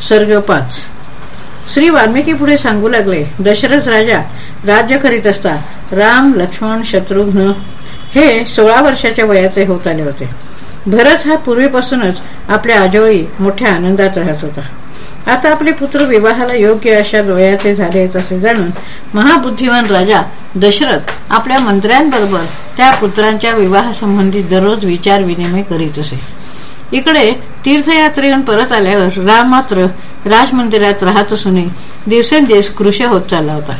सर्ग पाच. श्री वाल्मिकी पुढे सांगू लागले. दशरथ राजा राज्य करीत असता राम लक्ष्मण शत्रुघ्न हे सोळा वर्षाच्या वयाचे होत आले होते. भरत हा पूर्वीपासूनच आपल्या आजोळी मोठ्या आनंदात राहत होता. आता आपले पुत्र विवाहाला योग्य अशा वयाचे झाले असे जाणून महाबुद्धिवान राजा दशरथ आपल्या मंत्र्यांबरोबर त्या पुत्रांच्या विवाहासंबंधी दररोज विचार विनिमय करीत असे. इकडे तीर्थयात्रेहून परत आल्यावर राम मात्र राजमंदिरात राहत असून दिवसेंदिवस कृश होत चालला होता.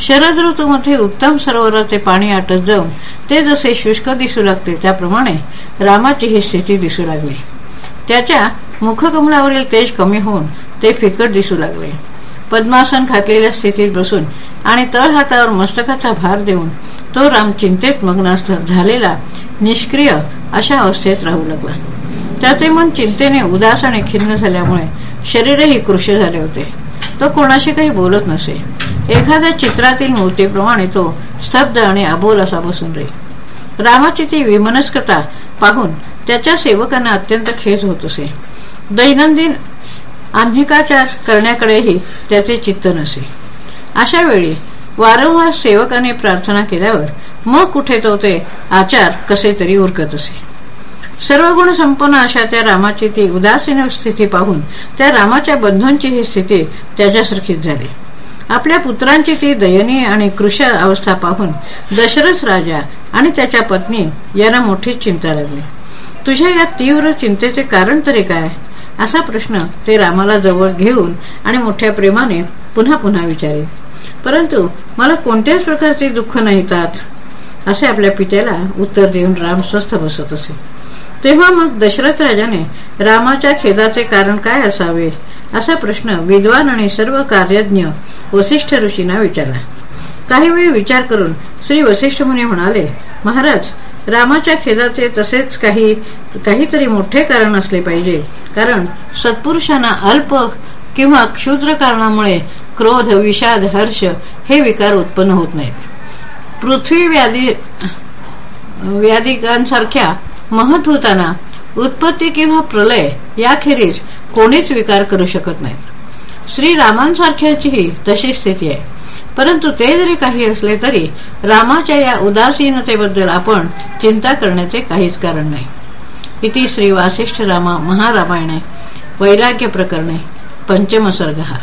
शरद ऋतूमध्ये उत्तम सरोवराचे पाणी आटत जाऊन ते जसे शुष्क दिसू लागते त्याप्रमाणे रामाची ही स्थिती दिसू लागली. त्याच्या मुखकमलावरील तेज कमी होऊन ते फिकट दिसू लागले. पद्मासन घातलेल्या स्थितीत बसून आणि तळ हातावर मस्तकाचा भार देऊन तो राम चिंतेत मग्न झालेला निष्क्रिय अशा अवस्थेत राहू लागला. त्याचे मन चिंतेने उदास आणि खिन्न झाल्यामुळे शरीरही कृषी झाले होते. तो कोणाशी काही बोलत नसे. एखाद्या चित्रातील मूर्तीप्रमाणे तो स्तब्ध आणि अबोल असा बसून रे रामाची ती विमनस्कता पाहून त्याच्या सेवकांना अत्यंत खेद होत असे. दैनंदिन आन्हिकाचार करण्याकडेही त्याचे चित्त नसे. अशा वेळी वारंवार सेवकाने प्रार्थना केल्यावर मग कुठे तो ते आचार कसे तरी उरकत असे. सर्व गुण संपन्न अशा त्या रामाची ती उदासीन स्थिती पाहून त्या रामाच्या बंधूंची ही स्थिती त्याच्यासारखीच झाली. आपल्या पुत्रांची ती दयनीय आणि कृश अवस्था पाहून दशरथ राजा आणि त्याच्या पत्नी यांना मोठी चिंता लागली. तुझ्या या तीव्र चिंतेचे कारण तरी काय? असा प्रश्न ते रामाला जवळ घेऊन आणि मोठ्या प्रेमाने पुन्हा पुन्हा विचारेल परंतु मला कोणत्याच प्रकारचे दुःख नाहीतात असे आपल्या पित्याला उत्तर देऊन राम स्वस्थ बसत असे. तेव्हा मग दशरथ राजाने रामाच्या खेदाचे कारण काय असावे? असा प्रश्न विद्वान आणि सर्व कार्यज्ञ वसिष्ठ ऋषींना विचारला. काही वेळ विचार करून श्री वसिष्ठ मुनी म्हणाले महाराज रामाच्या खेदाचे तसेच काही काहीतरी मोठे कारण असले पाहिजे. कारण सत्पुरुषांना अल्प किंवा क्षुद्र कारणामुळे क्रोध विषाद हर्ष हे विकार उत्पन्न होत नाहीत. पृथ्वी व्याधी व्याधिकांसारख्या महत्भूतांना उत्पत्ती किंवा प्रलय याखेरीज कोणीच विकार करू शकत नाहीत श्रीरामांसारख्याचीही तशी स्थिती आहे. परंतु ते जरी काही असले तरी रामाच्या या उदासीनतेबद्दल आपण चिंता करण्याचे काहीच कारण नाही. इति श्री वासिष्ठ रामा महारामायणे वैराग्य प्रकरणे पंचमसर्ग. हा